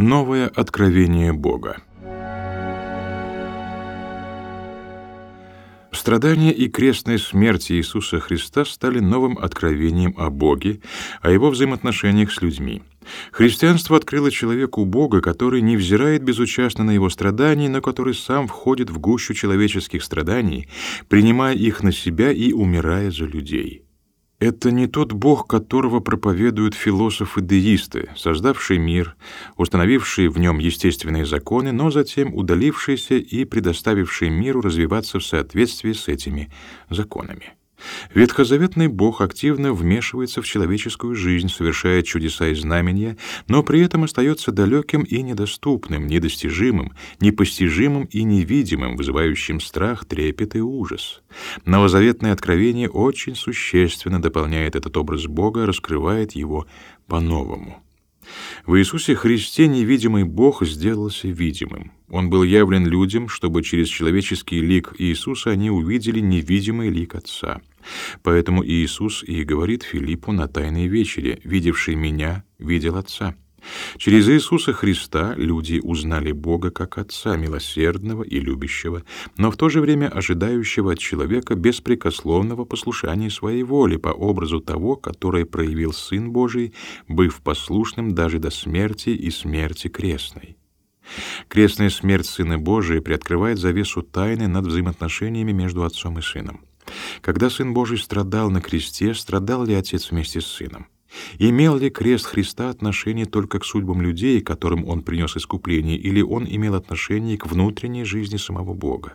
Новое откровение Бога. Страдания и крестная смерть Иисуса Христа стали новым откровением о Боге, о его взаимоотношениях с людьми. Христианство открыло человеку Бога, который не взирает безучастно на его страдания, но который сам входит в гущу человеческих страданий, принимая их на себя и умирая за людей. Это не тот Бог, которого проповедуют философы-деисты, создавший мир, установивший в нем естественные законы, но затем удалившийся и предоставивший миру развиваться в соответствии с этими законами. Ветхозаветный Бог активно вмешивается в человеческую жизнь, совершая чудеса и знамения, но при этом остается далеким и недоступным, недостижимым, непостижимым и невидимым, вызывающим страх, трепет и ужас. Новозаветное откровение очень существенно дополняет этот образ Бога, раскрывает его по-новому. В Иисусе Христе невидимый Бог сделался видимым. Он был явлен людям, чтобы через человеческий лик Иисуса они увидели невидимый лик Отца. Поэтому Иисус и говорит Филиппу на Тайной вечере, «Видевший меня, видел Отца». Через Иисуса Христа люди узнали Бога как Отца милосердного и любящего, но в то же время ожидающего от человека беспрекословного послушания своей воли по образу того, которое проявил Сын Божий, быв послушным даже до смерти и смерти крестной. Крестная смерть Сына Божия приоткрывает завесу тайны над взаимоотношениями между Отцом и Сыном. Когда Сын Божий страдал на кресте, страдал ли Отец вместе с Сыном? Имел ли крест Христа отношение только к судьбам людей, которым он принес искупление, или он имел отношение к внутренней жизни самого Бога?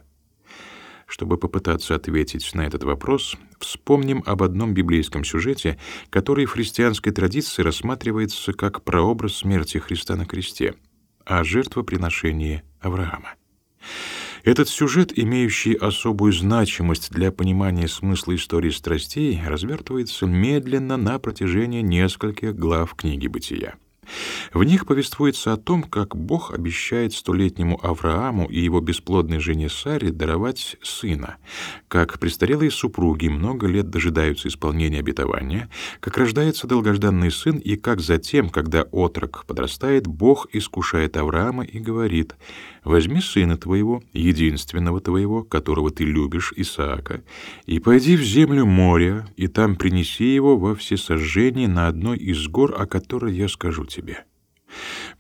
Чтобы попытаться ответить на этот вопрос, вспомним об одном библейском сюжете, который в христианской традиции рассматривается как прообраз смерти Христа на кресте, о жертвоприношении Авраама. Этот сюжет, имеющий особую значимость для понимания смысла истории страстей, развертывается медленно на протяжении нескольких глав книги Бытия. В них повествуется о том, как Бог обещает столетнему Аврааму и его бесплодной жене Саре даровать сына, как престарелые супруги много лет дожидаются исполнения обетования, как рождается долгожданный сын и как затем, когда отрок подрастает, Бог искушает Авраама и говорит «Возьми сына твоего, единственного твоего, которого ты любишь, Исаака, и пойди в землю моря, и там принеси его во всесожжение на одной из гор, о которой я скажу тебе».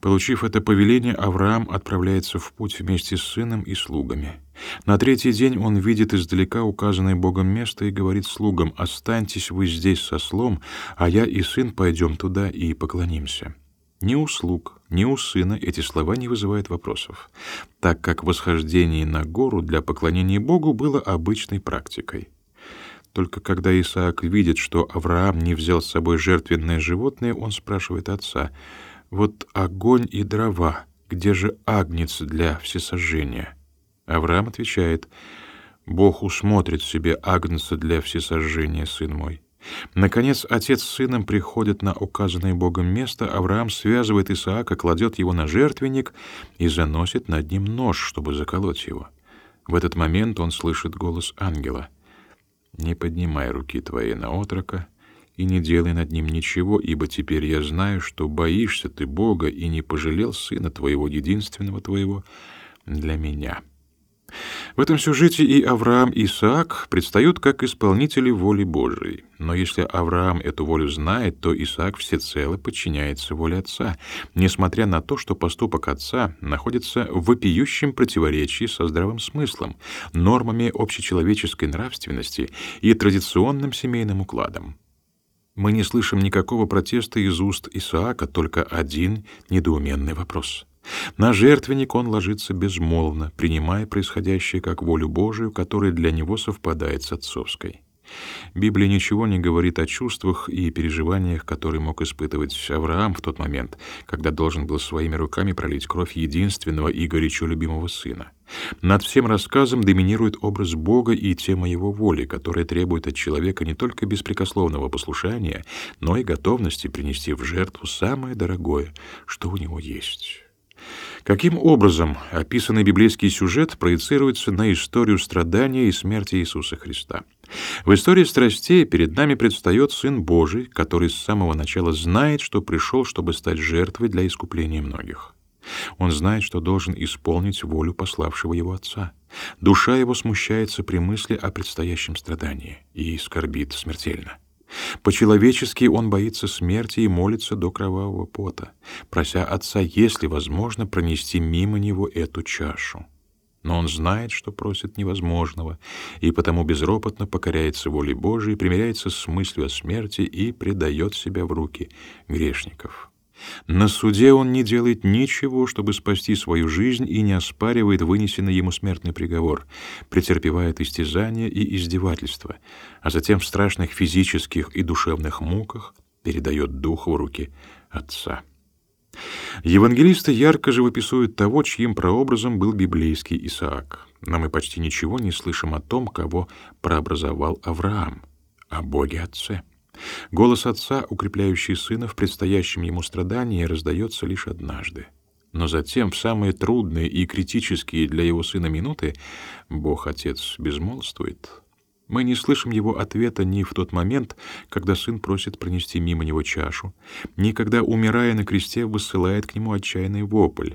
Получив это повеление, Авраам отправляется в путь вместе с сыном и слугами. На третий день он видит издалека указанное Богом место и говорит слугам: "Останьтесь вы здесь со слом, а я и сын пойдем туда и поклонимся". Ни слуг, ни у сына эти слова не вызывают вопросов, так как восхождение на гору для поклонения Богу было обычной практикой. Только когда Исаак видит, что Авраам не взял с собой жертвенное животное, он спрашивает отца: вот огонь и дрова, где же агнец для всесожжения? Авраам отвечает: Бог усмотрит себе агнца для всесожжения, сын мой. Наконец отец с сыном приходят на указанное Богом место, Авраам связывает Исаака, кладет его на жертвенник и заносит над ним нож, чтобы заколоть его. В этот момент он слышит голос ангела: "Не поднимай руки твои на отрока, и не делай над ним ничего, ибо теперь я знаю, что боишься ты Бога и не пожалел сына твоего единственного твоего для меня. В этом сюжете и Авраам, и Исаак предстают как исполнители воли Божией. Но если Авраам эту волю знает, то Исаак всецело подчиняется воле отца, несмотря на то, что поступок отца находится в вопиющем противоречии со здравым смыслом, нормами общечеловеческой нравственности и традиционным семейным укладом. Мы не слышим никакого протеста из уст Исаака, только один недоуменный вопрос. На жертвенник он ложится безмолвно, принимая происходящее как волю Божию, которая для него совпадает с отцовской. Библия ничего не говорит о чувствах и переживаниях, которые мог испытывать Авраам в тот момент, когда должен был своими руками пролить кровь единственного и горячо любимого сына. Над всем рассказом доминирует образ Бога и тема его воли, которая требует от человека не только беспрекословного послушания, но и готовности принести в жертву самое дорогое, что у него есть. Каким образом описанный библейский сюжет проецируется на историю страдания и смерти Иисуса Христа? В истории страстей перед нами предстает Сын Божий, который с самого начала знает, что пришел, чтобы стать жертвой для искупления многих. Он знает, что должен исполнить волю пославшего его отца. Душа его смущается при мысли о предстоящем страдании и скорбит смертельно. По-человечески он боится смерти и молится до кровавого пота, прося отца, если возможно, пронести мимо него эту чашу. Но он знает, что просит невозможного, и потому безропотно покоряется воле Божией, примиряется с мыслью о смерти и предает себя в руки грешников. На суде он не делает ничего, чтобы спасти свою жизнь и не оспаривает вынесенный ему смертный приговор, претерпевает истязания и издевательства, а затем в страшных физических и душевных муках передает дух в руки Отца. Евангелисты ярко живописуют того, чьим прообразом был библейский Исаак. Но мы почти ничего не слышим о том, кого прообразовал Авраам, о Боге Отце. Голос отца, укрепляющий сына в предстоящем ему страдании, раздается лишь однажды. Но затем, в самые трудные и критические для его сына минуты, Бог-Отец безмолвствует. Мы не слышим его ответа ни в тот момент, когда сын просит пронести мимо него чашу, ни когда, умирая на кресте, высылает к нему отчаянный вопль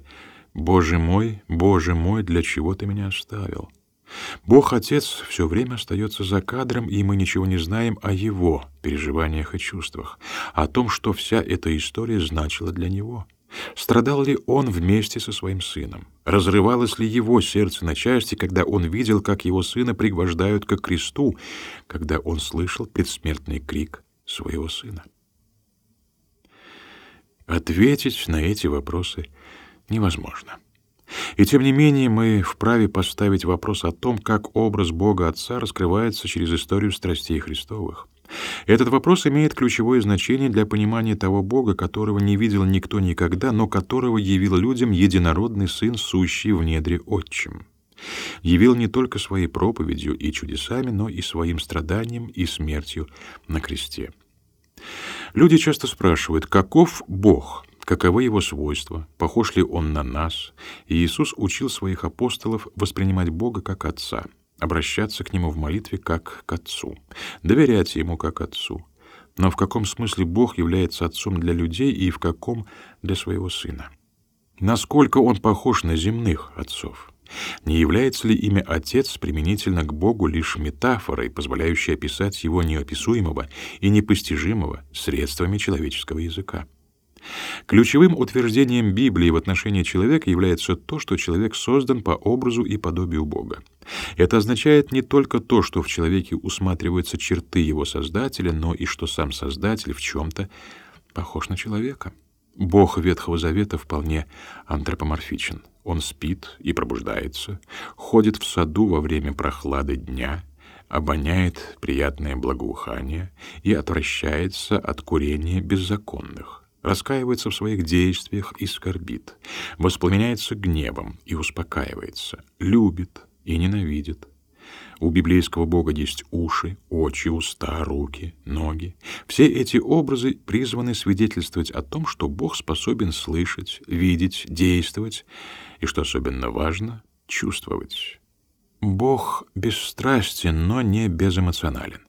«Боже мой, Боже мой, для чего ты меня оставил?» Бог-Отец все время остается за кадром, и мы ничего не знаем о Его переживаниях и чувствах, о том, что вся эта история значила для Него. Страдал ли он вместе со своим сыном? Разрывалось ли его сердце на части, когда он видел, как его сына пригвождают к кресту, когда он слышал предсмертный крик своего сына? Ответить на эти вопросы невозможно. И тем не менее мы вправе поставить вопрос о том, как образ Бога Отца раскрывается через историю страстей Христовых. Этот вопрос имеет ключевое значение для понимания того Бога, которого не видел никто никогда, но которого явил людям единородный Сын, сущий в недре Отчим. Явил не только своей проповедью и чудесами, но и своим страданием и смертью на кресте. Люди часто спрашивают, каков Бог? Каковы его свойства, похож ли он на нас, и Иисус учил своих апостолов воспринимать Бога как Отца, обращаться к Нему в молитве как к Отцу, доверять Ему как Отцу. Но в каком смысле Бог является Отцом для людей и в каком для своего Сына? Насколько Он похож на земных отцов? Не является ли имя Отец применительно к Богу лишь метафорой, позволяющей описать Его неописуемого и непостижимого средствами человеческого языка? Ключевым утверждением Библии в отношении человека является то, что человек создан по образу и подобию Бога. Это означает не только то, что в человеке усматриваются черты его Создателя, но и что сам Создатель в чем-то похож на человека. Бог Ветхого Завета вполне антропоморфичен. Он спит и пробуждается, ходит в саду во время прохлады дня, обоняет приятное благоухание и отвращается от курения беззаконных раскаивается в своих действиях и скорбит, воспламеняется гневом и успокаивается, любит и ненавидит. У библейского Бога есть уши, очи, уста, руки, ноги. Все эти образы призваны свидетельствовать о том, что Бог способен слышать, видеть, действовать и, что особенно важно, чувствовать. Бог бесстрастен, но не безэмоционален.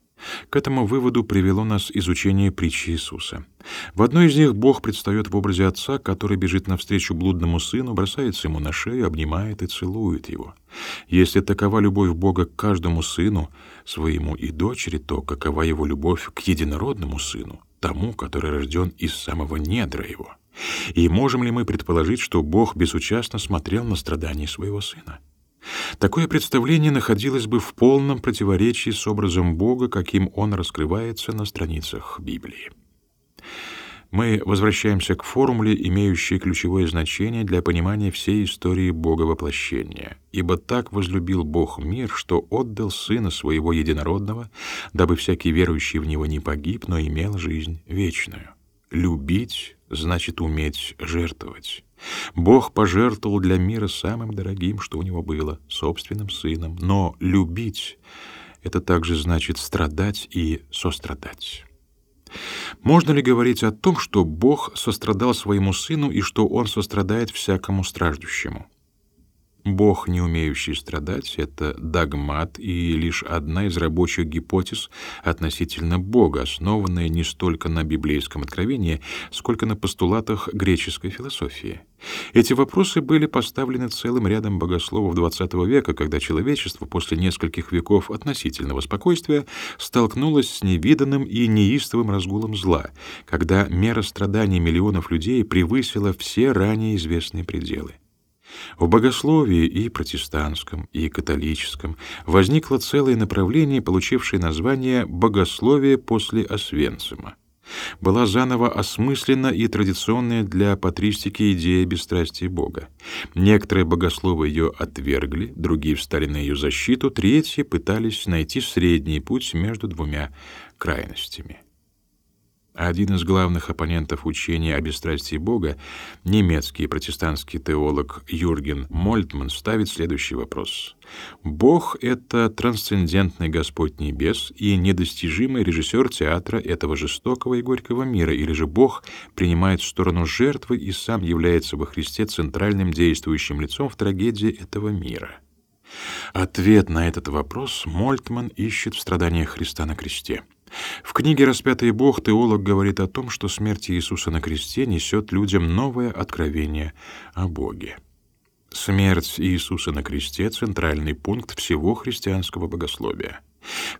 К этому выводу привело нас изучение притчи Иисуса. В одной из них Бог предстает в образе отца, который бежит навстречу блудному сыну, бросается ему на шею, обнимает и целует его. Если такова любовь Бога к каждому сыну, своему и дочери, то какова его любовь к единородному сыну, тому, который рожден из самого недра его? И можем ли мы предположить, что Бог безучастно смотрел на страдания своего сына? Такое представление находилось бы в полном противоречии с образом Бога, каким он раскрывается на страницах Библии. Мы возвращаемся к формуле, имеющей ключевое значение для понимания всей истории Бога воплощения. «Ибо так возлюбил Бог мир, что отдал Сына Своего Единородного, дабы всякий верующий в Него не погиб, но имел жизнь вечную». Любить значит уметь жертвовать. Бог пожертвовал для мира самым дорогим, что у него было, собственным сыном. Но любить — это также значит страдать и сострадать. Можно ли говорить о том, что Бог сострадал своему сыну и что он сострадает всякому страждущему? Бог, не умеющий страдать, — это догмат и лишь одна из рабочих гипотез относительно Бога, основанная не столько на библейском откровении, сколько на постулатах греческой философии. Эти вопросы были поставлены целым рядом богословов XX века, когда человечество после нескольких веков относительного спокойствия столкнулось с невиданным и неистовым разгулом зла, когда мера страданий миллионов людей превысила все ранее известные пределы. В богословии и протестантском, и католическом возникло целое направление, получившее название «богословие после Освенцима». Была заново осмыслена и традиционная для патристики идея бесстрастия Бога. Некоторые богословы ее отвергли, другие встали на ее защиту, третьи пытались найти средний путь между двумя крайностями. Один из главных оппонентов учения о бесстрастии Бога, немецкий протестантский теолог Юрген Мольтман, ставит следующий вопрос. Бог — это трансцендентный Господь Небес и недостижимый режиссер театра этого жестокого и горького мира, или же Бог принимает сторону жертвы и сам является во Христе центральным действующим лицом в трагедии этого мира? Ответ на этот вопрос Мольтман ищет в страданиях Христа на кресте — в книге «Распятый Бог» теолог говорит о том, что смерть Иисуса на кресте несет людям новое откровение о Боге. Смерть Иисуса на кресте — центральный пункт всего христианского богословия.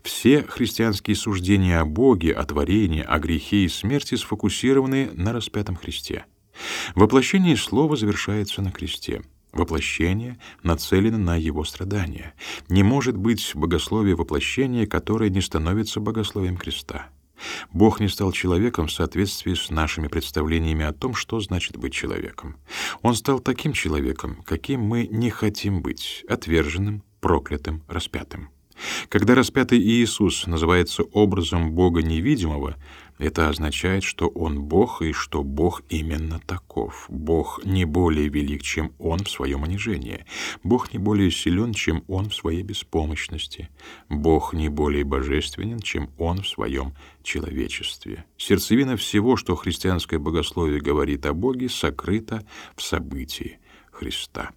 Все христианские суждения о Боге, о творении, о грехе и смерти сфокусированы на распятом Христе. Воплощение слова завершается на кресте — Воплощение нацелено на его страдания. Не может быть богословия воплощения, которое не становится богословием креста. Бог не стал человеком в соответствии с нашими представлениями о том, что значит быть человеком. Он стал таким человеком, каким мы не хотим быть, отверженным, проклятым, распятым. Когда распятый Иисус называется образом Бога невидимого, это означает, что Он Бог и что Бог именно таков. Бог не более велик, чем Он в своем унижении. Бог не более силен, чем Он в своей беспомощности. Бог не более божественен, чем Он в своем человечестве. Сердцевина всего, что христианское богословие говорит о Боге, сокрыта в событии Христа.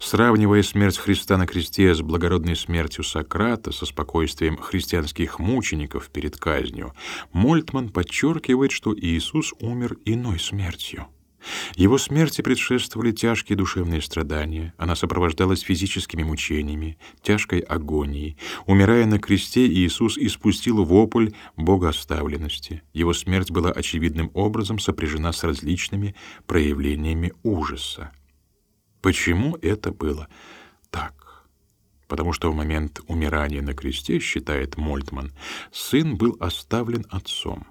Сравнивая смерть Христа на кресте с благородной смертью Сократа, со спокойствием христианских мучеников перед казнью, Мольтман подчеркивает, что Иисус умер иной смертью. Его смерти предшествовали тяжкие душевные страдания, она сопровождалась физическими мучениями, тяжкой агонией. Умирая на кресте, Иисус испустил вопль богооставленности. Его смерть была очевидным образом сопряжена с различными проявлениями ужаса. Почему это было так? Потому что в момент умирания на кресте, считает Мольтман, сын был оставлен отцом.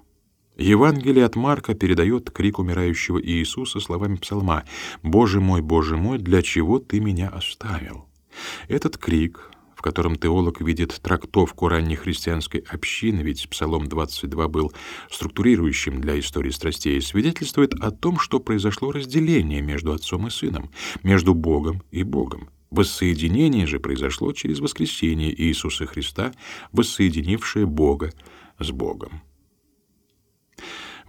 Евангелие от Марка передает крик умирающего Иисуса словами псалма «Боже мой, Боже мой, для чего ты меня оставил?» Этот крик в котором теолог видит трактовку раннехристианской общины, ведь Псалом 22 был структурирующим для истории страстей, свидетельствует о том, что произошло разделение между отцом и сыном, между Богом и Богом. Воссоединение же произошло через воскресение Иисуса Христа, воссоединившее Бога с Богом.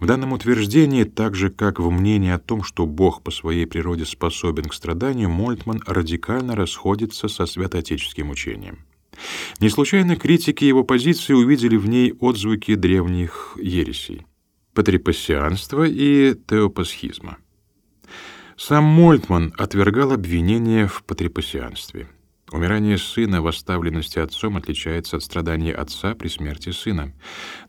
В данном утверждении, так же как в мнении о том, что Бог по своей природе способен к страданию, Мольтман радикально расходится со святоотеческим учением. Не случайно критики его позиции увидели в ней отзвуки древних ересей — патрипассианства и теопасхизма. Сам Мольтман отвергал обвинения в патрипассианстве. Умирание сына в оставленности отцом отличается от страдания отца при смерти сына,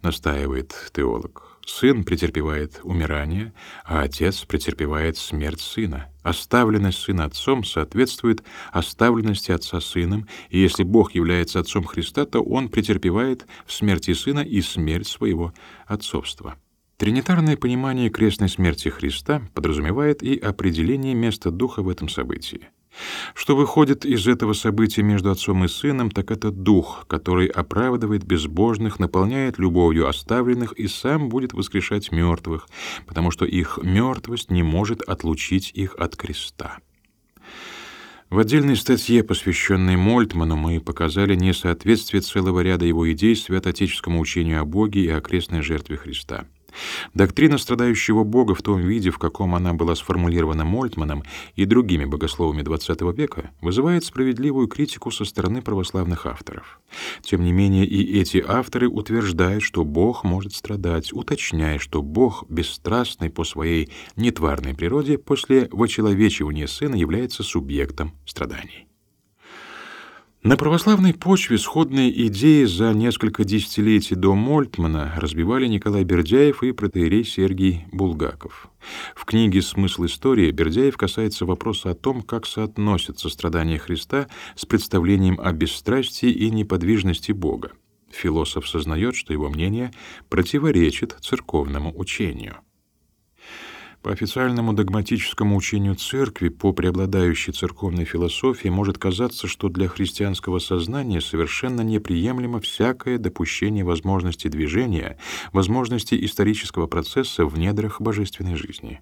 настаивает теолог. Сын претерпевает умирание, а отец претерпевает смерть сына. Оставленность сына отцом соответствует оставленности отца сыном, и если Бог является отцом Христа, то он претерпевает в смерти сына и смерть своего отцовства. Тринитарное понимание крестной смерти Христа подразумевает и определение места Духа в этом событии. Что выходит из этого события между отцом и сыном, так это дух, который оправдывает безбожных, наполняет любовью оставленных и сам будет воскрешать мертвых, потому что их мертвость не может отлучить их от креста. В отдельной статье, посвященной Мольтману, мы показали несоответствие целого ряда его идей святоотеческому учению о Боге и о крестной жертве Христа. Доктрина страдающего Бога в том виде, в каком она была сформулирована Мольтманом и другими богословами XX века, вызывает справедливую критику со стороны православных авторов. Тем не менее, и эти авторы утверждают, что Бог может страдать, уточняя, что Бог, бесстрастный по своей нетварной природе, после вочеловечивания Сына является субъектом страданий. На православной почве сходные идеи за несколько десятилетий до Мольтмана разбивали Николай Бердяев и протеерей Сергий Булгаков. В книге «Смысл истории» Бердяев касается вопроса о том, как соотносятся страдания Христа с представлением о бесстрастии и неподвижности Бога. Философ сознает, что его мнение противоречит церковному учению. По официальному догматическому учению церкви, по преобладающей церковной философии, может казаться, что для христианского сознания совершенно неприемлемо всякое допущение возможности движения, возможности исторического процесса в недрах божественной жизни.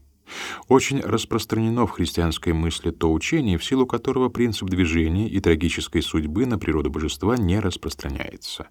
Очень распространено в христианской мысли то учение, в силу которого принцип движения и трагической судьбы на природу божества не распространяется.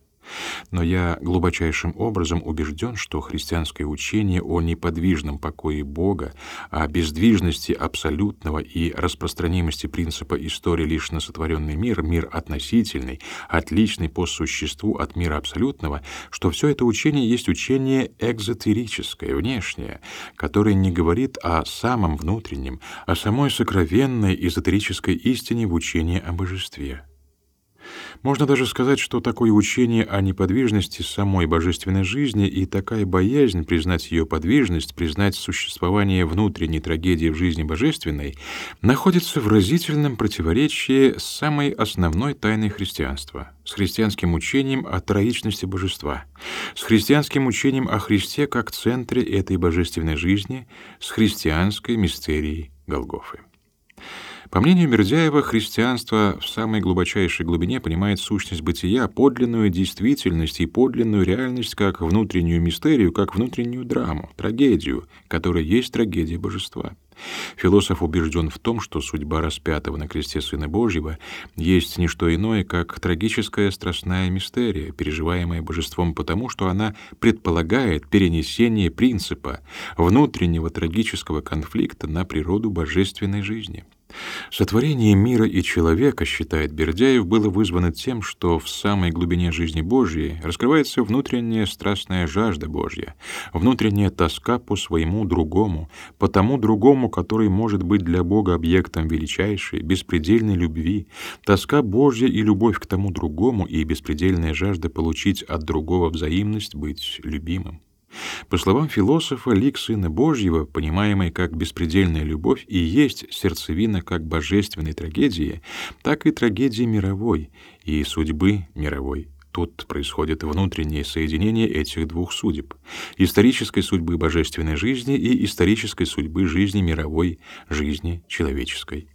Но я глубочайшим образом убежден, что христианское учение о неподвижном покое Бога, о бездвижности абсолютного и распространимости принципа истории лишь на сотворенный мир, мир относительный, отличный по существу от мира абсолютного, что все это учение есть учение экзотерическое, внешнее, которое не говорит о самом внутреннем, о самой сокровенной эзотерической истине в учении о божестве. Можно даже сказать, что такое учение о неподвижности самой божественной жизни и такая боязнь признать ее подвижность, признать существование внутренней трагедии в жизни божественной, находится в разительном противоречии с самой основной тайной христианства, с христианским учением о троичности божества, с христианским учением о Христе как центре этой божественной жизни, с христианской мистерией Голгофы. По мнению Бердяева, христианство в самой глубочайшей глубине понимает сущность бытия, подлинную действительность и подлинную реальность как внутреннюю мистерию, как внутреннюю драму, трагедию, которая есть трагедия божества. Философ убежден в том, что судьба распятого на кресте Сына Божьего есть не что иное, как трагическая страстная мистерия, переживаемая божеством потому, что она предполагает перенесение принципа внутреннего трагического конфликта на природу божественной жизни. Сотворение мира и человека, считает Бердяев, было вызвано тем, что в самой глубине жизни Божьей раскрывается внутренняя страстная жажда Божья, внутренняя тоска по своему другому, по тому другому, который может быть для Бога объектом величайшей, беспредельной любви, тоска Божья и любовь к тому другому и беспредельная жажда получить от другого взаимность быть любимым. По словам философа, лик Сына Божьего, понимаемый как беспредельная любовь, и есть сердцевина как божественной трагедии, так и трагедии мировой и судьбы мировой. Тут происходит внутреннее соединение этих двух судеб — исторической судьбы божественной жизни и исторической судьбы жизни мировой, жизни человеческой.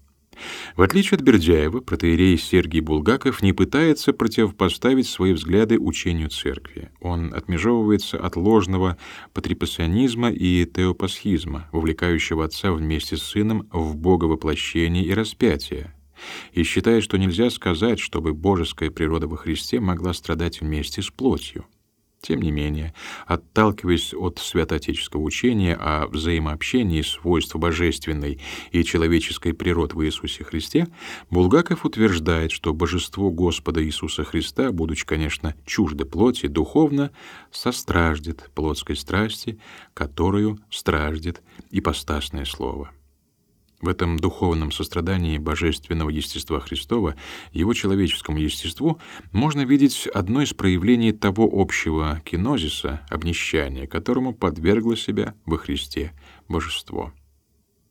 В отличие от Бердяева, протеерей Сергий Булгаков не пытается противопоставить свои взгляды учению церкви. Он отмежевывается от ложного патрипассионизма и теопасхизма, вовлекающего отца вместе с сыном в боговоплощение и распятие, и считает, что нельзя сказать, чтобы божеская природа во Христе могла страдать вместе с плотью. Тем не менее, отталкиваясь от святоотеческого учения о взаимообщении свойств божественной и человеческой природы в Иисусе Христе, Булгаков утверждает, что божество Господа Иисуса Христа, будучи, конечно, чуждо плоти, духовно состраждет плотской страсти, которую страждет ипостасное слово. В этом духовном сострадании божественного естества Христова, его человеческому естеству, можно видеть одно из проявлений того общего кинозиса, обнищания, которому подвергло себя во Христе божество.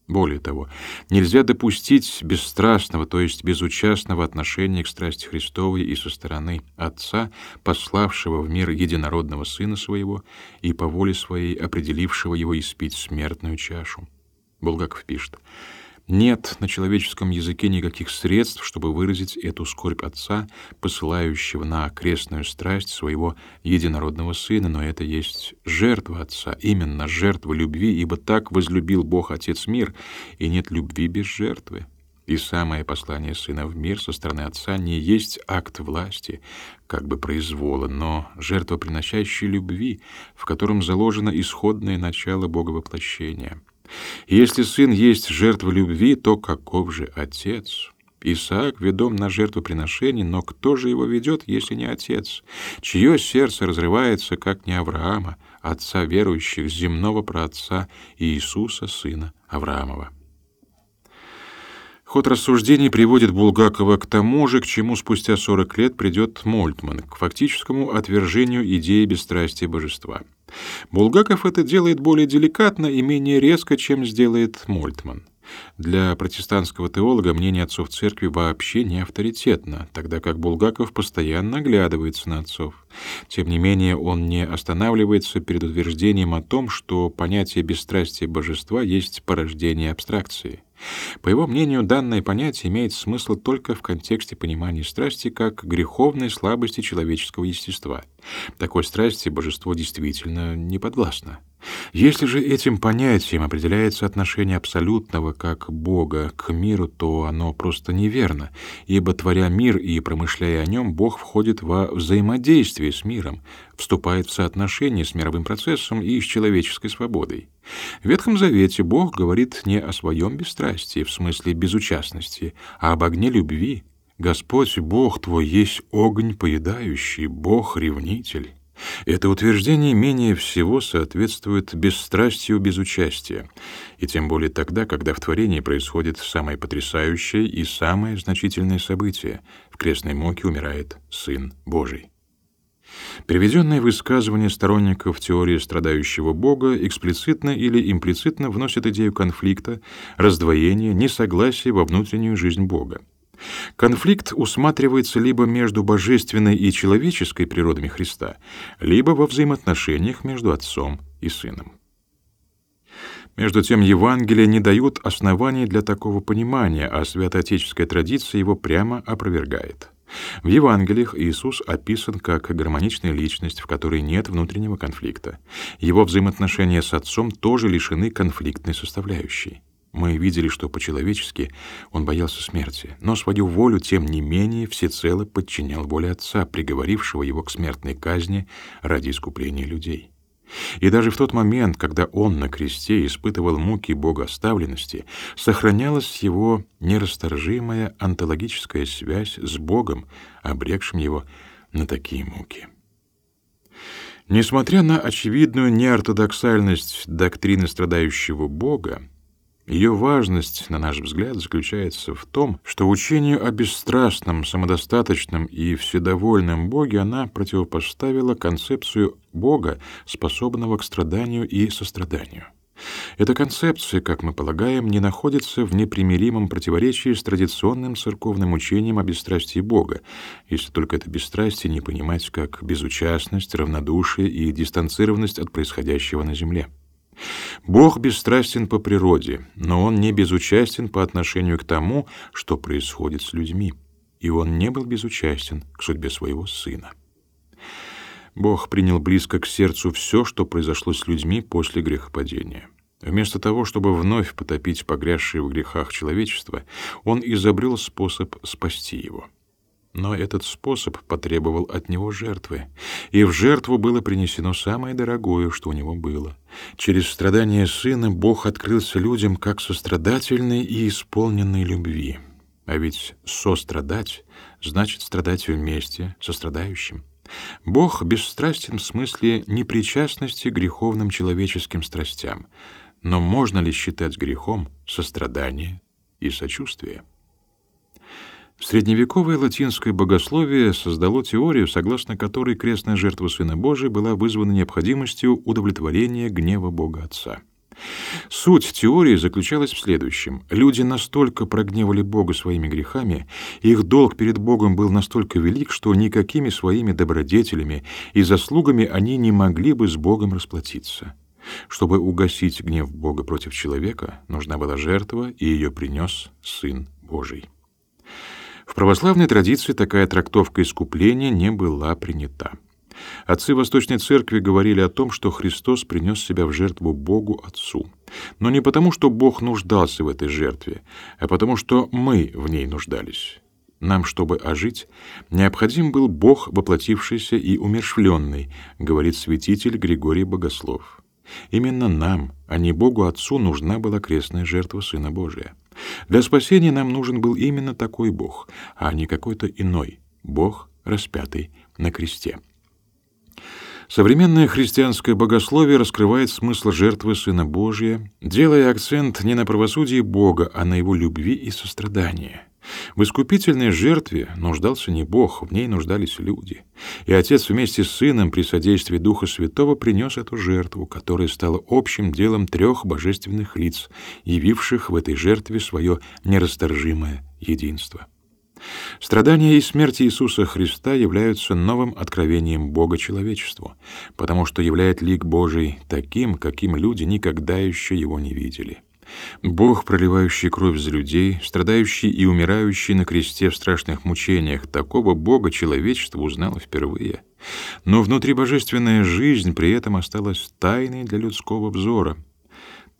Более того, нельзя допустить бесстрастного, то есть безучастного отношения к страсти Христовой и со стороны Отца, пославшего в мир единородного Сына Своего и по воле Своей определившего его испить смертную чашу. Булгаков пишет — нет на человеческом языке никаких средств, чтобы выразить эту скорбь отца, посылающего на крестную страсть своего единородного сына, но это есть жертва отца, именно жертва любви, ибо так возлюбил Бог Отец мир, и нет любви без жертвы. И самое послание Сына в мир со стороны Отца не есть акт власти, как бы произвола, но жертвоприносящей любви, в котором заложено исходное начало Боговоплощения. И если Сын есть жертва любви, то каков же Отец? Исаак ведом на жертвоприношение, но кто же его ведет, если не Отец? Чье сердце разрывается, как не Авраама, отца верующих, земного праотца Иисуса, сына Авраамова? Ход рассуждений приводит Булгакова к тому же, к чему спустя 40 лет придет Мольтман, к фактическому отвержению идеи бесстрастия божества. Булгаков это делает более деликатно и менее резко, чем сделает Мольтман. Для протестантского теолога мнение отцов церкви вообще не авторитетно, тогда как Булгаков постоянно оглядывается на отцов. Тем не менее, он не останавливается перед утверждением о том, что понятие бесстрастия божества есть порождение абстракции. По его мнению, данное понятие имеет смысл только в контексте понимания страсти как греховной слабости человеческого естества. Такой страсти божество действительно не подвластно. Если же этим понятием определяется отношение абсолютного как Бога к миру, то оно просто неверно, ибо творя мир и промышляя о нем, Бог входит во взаимодействие с миром, вступает в соотношение с мировым процессом и с человеческой свободой. В Ветхом Завете Бог говорит не о своем бесстрастии, в смысле безучастности, а об огне любви. Господь Бог твой есть огонь поедающий, Бог-ревнитель. Это утверждение менее всего соответствует бесстрастию без участия, и тем более тогда, когда в творении происходит самое потрясающее и самое значительное событие — в крестной муке умирает Сын Божий. Приведенное высказывание сторонников теории страдающего Бога эксплицитно или имплицитно вносит идею конфликта, раздвоения, несогласия во внутреннюю жизнь Бога. Конфликт усматривается либо между божественной и человеческой природами Христа, либо во взаимоотношениях между Отцом и Сыном. Между тем, Евангелия не дают оснований для такого понимания, а святоотеческая традиция его прямо опровергает. В Евангелиях Иисус описан как гармоничная личность, в которой нет внутреннего конфликта. Его взаимоотношения с Отцом тоже лишены конфликтной составляющей. Мы видели, что по-человечески он боялся смерти, но свою волю, тем не менее, всецело подчинял воле Отца, приговорившего его к смертной казни ради искупления людей. И даже в тот момент, когда он на кресте испытывал муки богоставленности, сохранялась его нерасторжимая онтологическая связь с Богом, обрекшим его на такие муки. Несмотря на очевидную неортодоксальность доктрины страдающего Бога, ее важность, на наш взгляд, заключается в том, что учению о бесстрастном, самодостаточном и вседовольном Боге она противопоставила концепцию Бога, способного к страданию и состраданию. Эта концепция, как мы полагаем, не находится в непримиримом противоречии с традиционным церковным учением о бесстрастии Бога, если только это бесстрастие не понимать как безучастность, равнодушие и дистанцированность от происходящего на земле. Бог бесстрастен по природе, но он не безучастен по отношению к тому, что происходит с людьми, и он не был безучастен к судьбе своего сына. Бог принял близко к сердцу все, что произошло с людьми после грехопадения. Вместо того, чтобы вновь потопить погрязшее в грехах человечество, он изобрел способ спасти его — но этот способ потребовал от него жертвы, и в жертву было принесено самое дорогое, что у него было. Через страдания сына Бог открылся людям как сострадательный и исполненный любви. А ведь сострадать значит страдать вместе со страдающим. Бог бесстрастен в смысле непричастности к греховным человеческим страстям. Но можно ли считать грехом сострадание и сочувствие? Средневековое латинское богословие создало теорию, согласно которой крестная жертва Сына Божия была вызвана необходимостью удовлетворения гнева Бога Отца. Суть теории заключалась в следующем. Люди настолько прогневали Бога своими грехами, их долг перед Богом был настолько велик, что никакими своими добродетелями и заслугами они не могли бы с Богом расплатиться. Чтобы угасить гнев Бога против человека, нужна была жертва, и ее принес Сын Божий. В православной традиции такая трактовка искупления не была принята. Отцы Восточной Церкви говорили о том, что Христос принес себя в жертву Богу Отцу. Но не потому, что Бог нуждался в этой жертве, а потому, что мы в ней нуждались. Нам, чтобы ожить, необходим был Бог, воплотившийся и умершвленный, говорит святитель Григорий Богослов. Именно нам, а не Богу Отцу, нужна была крестная жертва Сына Божия. Для спасения нам нужен был именно такой Бог, а не какой-то иной Бог, распятый на кресте. Современное христианское богословие раскрывает смысл жертвы Сына Божия, делая акцент не на правосудии Бога, а на его любви и сострадании. В искупительной жертве нуждался не Бог, в ней нуждались люди. И Отец вместе с Сыном при содействии Духа Святого принес эту жертву, которая стала общим делом трех божественных лиц, явивших в этой жертве свое нерасторжимое единство. Страдания и смерть Иисуса Христа являются новым откровением Бога человечеству, потому что являет лик Божий таким, каким люди никогда еще его не видели. Бог, проливающий кровь за людей, страдающий и умирающий на кресте в страшных мучениях, такого Бога человечество узнало впервые. Но внутрибожественная жизнь при этом осталась тайной для людского взора —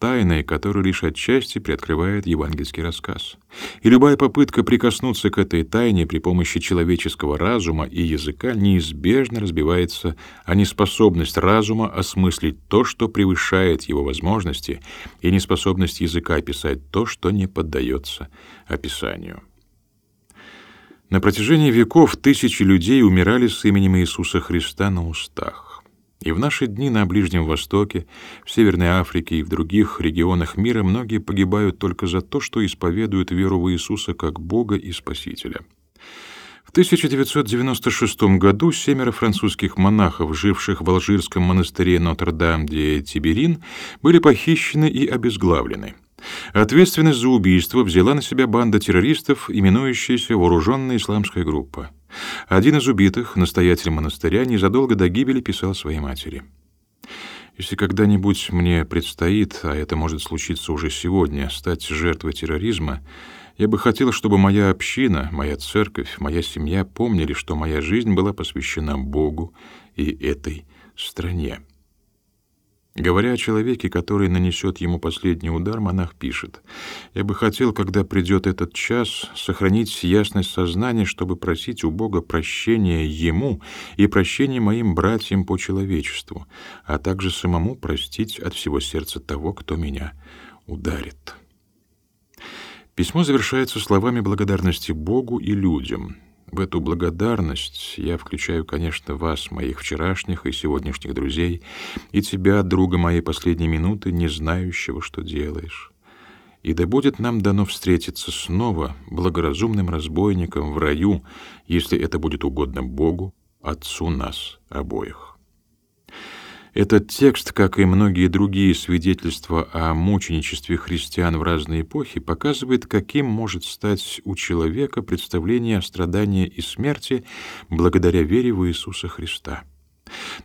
тайной, которую лишь отчасти приоткрывает евангельский рассказ. И любая попытка прикоснуться к этой тайне при помощи человеческого разума и языка неизбежно разбивается о неспособность разума осмыслить то, что превышает его возможности, и неспособность языка описать то, что не поддается описанию. На протяжении веков тысячи людей умирали с именем Иисуса Христа на устах. И в наши дни на Ближнем Востоке, в Северной Африке и в других регионах мира многие погибают только за то, что исповедуют веру в Иисуса как Бога и Спасителя. В 1996 году семеро французских монахов, живших в алжирском монастыре Нотр-Дам-де-Тиберин, были похищены и обезглавлены. Ответственность за убийство взяла на себя банда террористов, именующаяся Вооруженная исламская группа. Один из убитых, настоятель монастыря, незадолго до гибели писал своей матери. «Если когда-нибудь мне предстоит, а это может случиться уже сегодня, стать жертвой терроризма, я бы хотел, чтобы моя община, моя церковь, моя семья помнили, что моя жизнь была посвящена Богу и этой стране». Говоря о человеке, который нанесет ему последний удар, монах пишет: "Я бы хотел, когда придет этот час, сохранить ясность сознания, чтобы просить у Бога прощения ему и прощения моим братьям по человечеству, а также самому простить от всего сердца того, кто меня ударит". Письмо завершается словами благодарности Богу и людям. В эту благодарность я включаю, конечно, вас, моих вчерашних и сегодняшних друзей, и тебя, друга моей последней минуты, не знающего, что делаешь. И да будет нам дано встретиться снова благоразумным разбойником в раю, если это будет угодно Богу, Отцу нас обоих. Этот текст, как и многие другие свидетельства о мученичестве христиан в разные эпохи, показывает, каким может стать у человека представление о страдании и смерти благодаря вере в Иисуса Христа.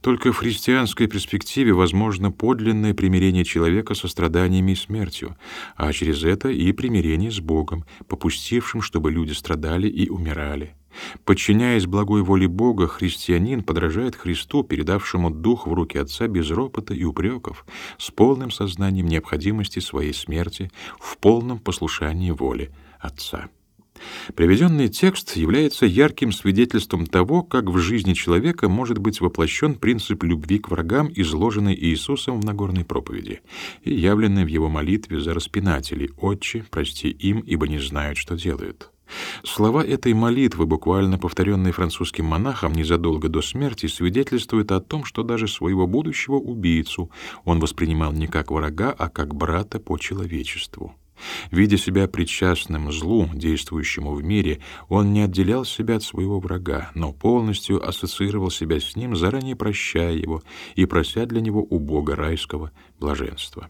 Только в христианской перспективе возможно подлинное примирение человека со страданиями и смертью, а через это и примирение с Богом, попустившим, чтобы люди страдали и умирали. Подчиняясь благой воле Бога, христианин подражает Христу, передавшему дух в руки Отца без ропота и упреков, с полным сознанием необходимости своей смерти, в полном послушании воле Отца. Приведенный текст является ярким свидетельством того, как в жизни человека может быть воплощен принцип любви к врагам, изложенный Иисусом в Нагорной проповеди и явленный в его молитве за распинателей «Отче, прости им, ибо не знают, что делают». Слова этой молитвы, буквально повторенные французским монахом незадолго до смерти, свидетельствуют о том, что даже своего будущего убийцу он воспринимал не как врага, а как брата по человечеству. Видя себя причастным злу, действующему в мире, он не отделял себя от своего врага, но полностью ассоциировал себя с ним, заранее прощая его и прося для него у Бога райского блаженства.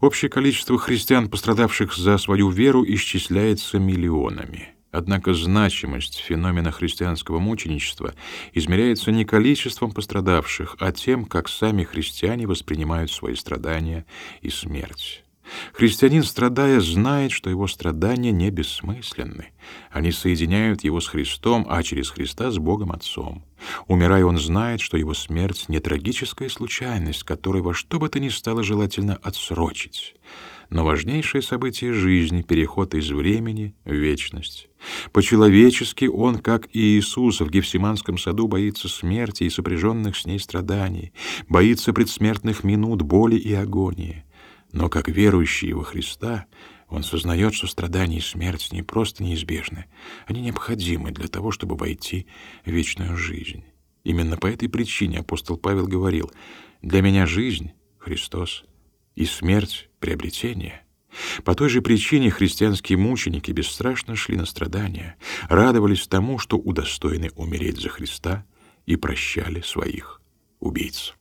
Общее количество христиан, пострадавших за свою веру, исчисляется миллионами. Однако значимость феномена христианского мученичества измеряется не количеством пострадавших, а тем, как сами христиане воспринимают свои страдания и смерть. Христианин, страдая, знает, что его страдания не бессмысленны. Они соединяют его с Христом, а через Христа с Богом Отцом. Умирая, он знает, что его смерть не трагическая случайность, которую во что бы то ни стало желательно отсрочить, но важнейшее событие жизни — переход из времени в вечность. По-человечески он, как и Иисус в Гефсиманском саду, боится смерти и сопряженных с ней страданий, боится предсмертных минут боли и агонии. Но как верующий во Христа, он сознает, что страдания и смерть не просто неизбежны, они необходимы для того, чтобы войти в вечную жизнь. Именно по этой причине апостол Павел говорил «Для меня жизнь — Христос, и смерть — приобретение». По той же причине христианские мученики бесстрашно шли на страдания, радовались тому, что удостоены умереть за Христа, и прощали своих убийц.